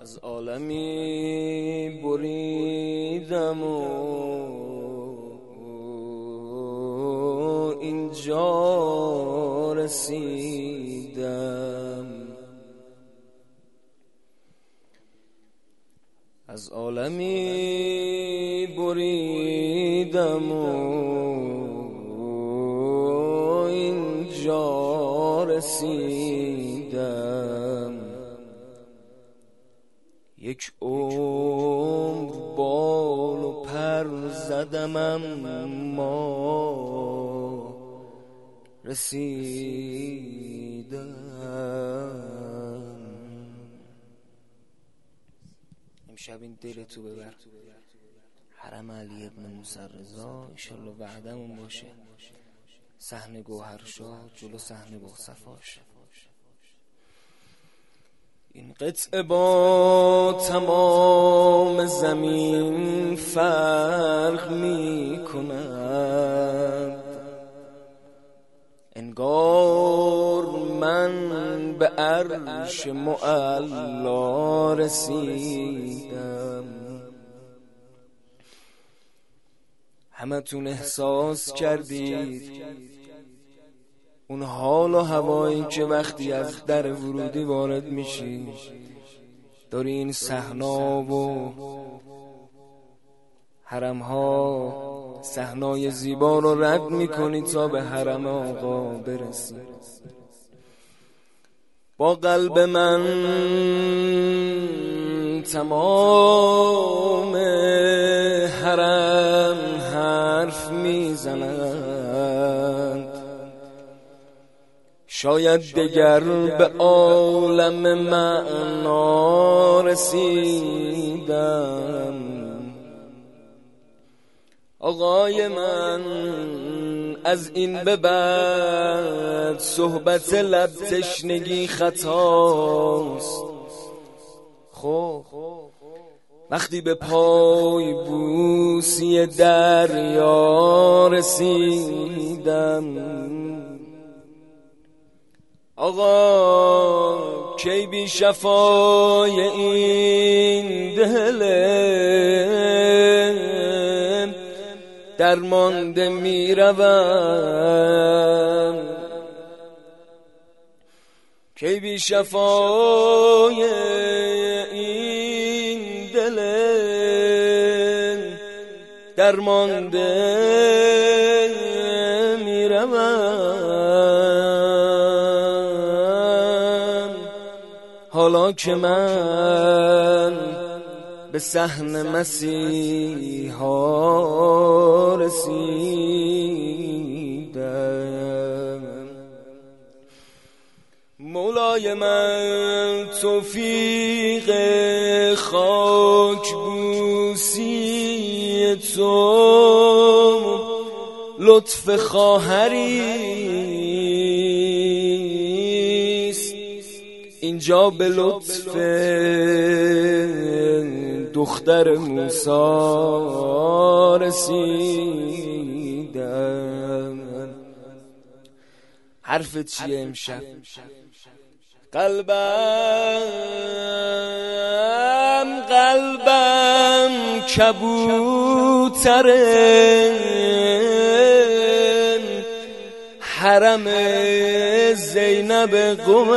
از عالمی بریدم و اینجا رسیدم. از عالمی بریدم و اینجا رسیدم. یک عمر بال و پر زدم اما رسیدم. امشب این دل تو ببر. حرم علی ابن موسی رضا انشالله وعدمون باشه صحنه گوهر شاد جلو صحنه صفاش این قطعه با تمام زمین فرق می کند. انگار من به عرش معلا رسیدم. همتون احساس کردید اون حال و هوایی که وقتی از در ورودی وارد میشی داری این صحنا و حرم ها صحنای زیبا رو رد می‌کنی تا به حرم آقا برسی. با قلب من تمام حرم حرف می‌زنند شاید دگر به عالم معنا رسیدم. آقای من از این به بعد صحبت لب تشنگی خطاست. خب وقتی به پای بوسی دریا رسیدم آقا کی بی شفای این دل درمانده می‌روم. کی بی شفای این دل درمانده می‌روم. که من به سحن مسیحا رسیدم. مولای من توفیق خاک بوسی تو لطف خواهریست اینجا به لطف دختر موسا رسیدم حرف چیه امشب؟ قلبم قلبم کبوتره. حرم زینب قم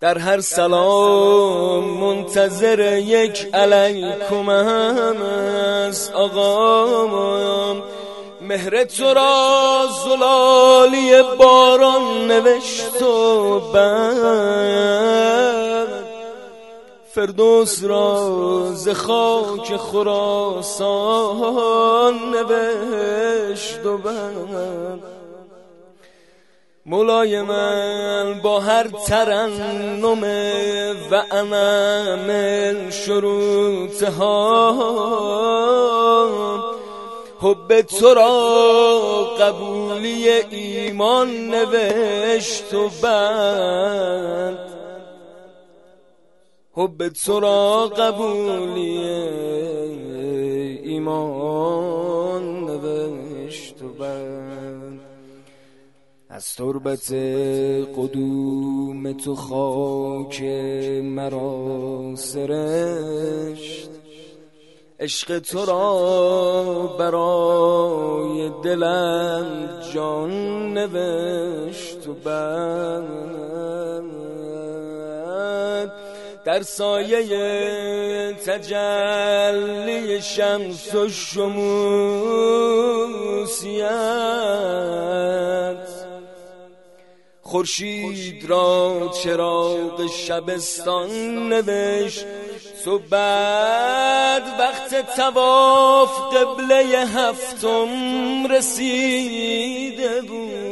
در هر سلام منتظر یک علیکم هم از آقا مهر تو را زلالی باران نوشت و بر فردوس را ز خاک خراسان نوشت و بر مولای من با هر ترنم و امم شروطها حب تو را قبولی ایمان نوشت و بند حب تو را قبولی ایمان نوشت و بند. از تربت قدوم تو خاک مرا سرشت. عشق تو را برای دلم جان نوشت و بعد در سایه تجلی شمس و شموسیت. خورشید را چراغ شبستان نوشت تو بعد وقت تواف قبله هفتم رسیده بود.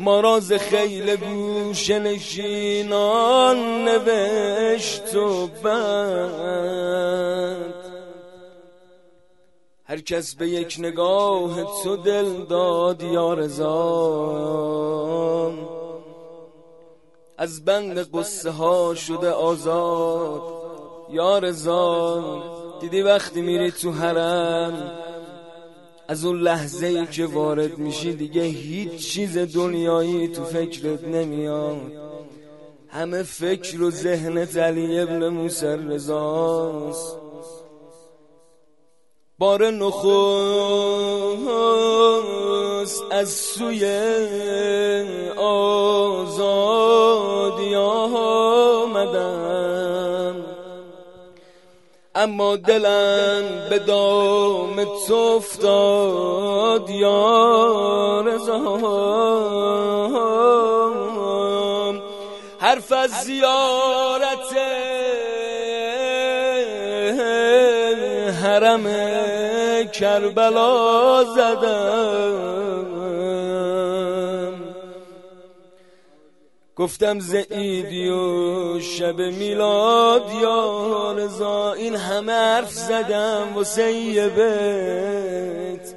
ماراز خیل گوش نشینان نوشت و بعد هر کس به یک نگاه تو دل داد یا از بند قصه ها شده آزاد. یا رضا دیدی وقتی میری تو حرم از اون لحظه ای که وارد میشی دیگه هیچ چیز دنیایی تو فکرت نمیاد. همه فکر و ذهن علی ابن موسی رضاست. بار نخست از سوی اما دلم به دام تو افتاد یا رضام حرف از زیارت حرم کربلا زدم. گفتم زعیدی و شب میلاد یا رضا این همه حرف زدم و بیت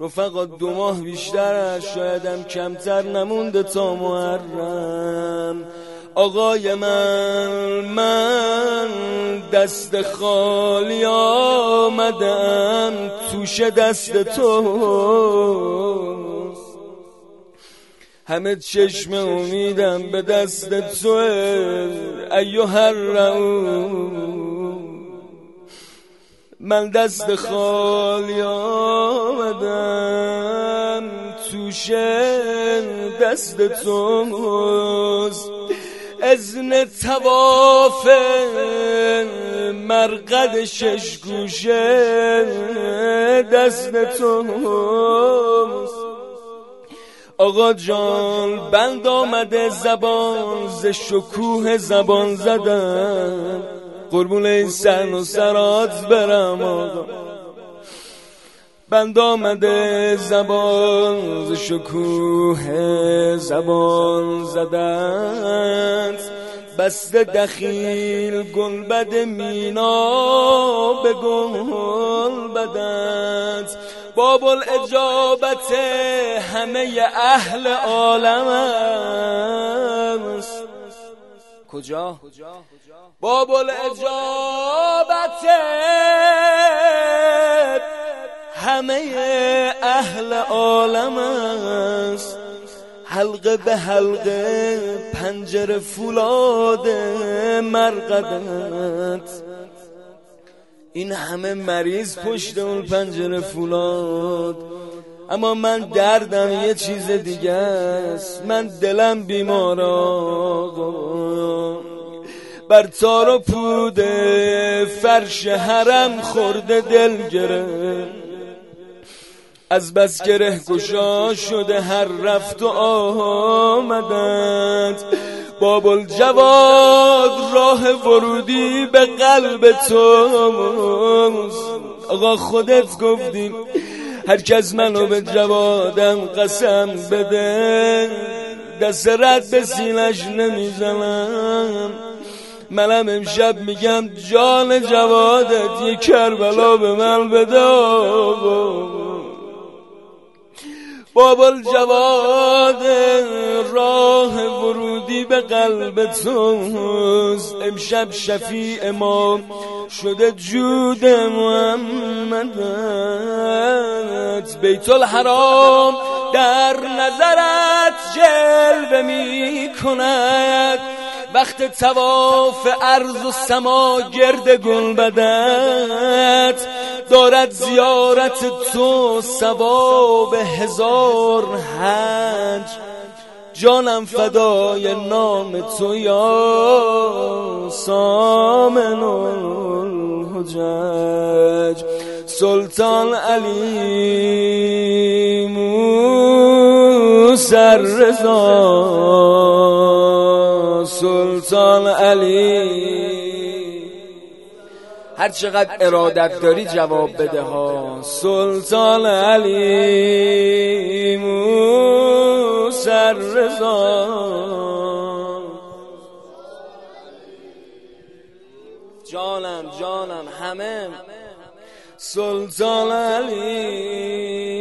رفقا دو ماه بیشتر شایدم کمتر نمونده تا محرم. آقای من من دست خالی آمدم توش دست تو. همه چشم امیدم به دست تو ایو هر من دست خالی آمدم توش دست تو ازن تواف مرقد شش گوشه دست تو آقا جان بند آمده زبان ز شکوه زبان زدن. قربون این سن و سرات برم آقا. بند آمده زبان ز شکوه زبان زدند بسته دخیل گنبد مینا به گل بدند باب الاجابت همه اهل عالم است. کجا؟ باب الاجابت همه اهل عالم است. حلقه به حلقه پنجره فولاد مرقدت. این همه مریض پشت اون پنجره فولاد. اما من دردم یه چیز دیگه است. من دلم بیمار بر تار و پوده فرش حرم خورده دل گرفت از بس گره گشا شده هر رفت و آمدند. بابل جواد راه ورودی به قلب تو. آقا خودت گفتی هر کس منو به جوادم قسم بده دست رد به سینش نمی‌زنم. منم امشب میگم جان جوادت یه کربلا به من بده بابل جواد راه ورودی به قلب توست. امشب شفیع ما شده جود محمدت بیت الحرام در نظرت جلوه می کند. وقت تواف عرض و سما گرد گنبدت دارد زیارت تو ثواب هزار حج جانم فدای نام تو یا سامن الحجج. سلطان علی موسر رضا. سلطان علی هر چقدر ارادت داری جواب بده ها. سلطان علی موسر رضا. جانم جانم همه. سلطان علی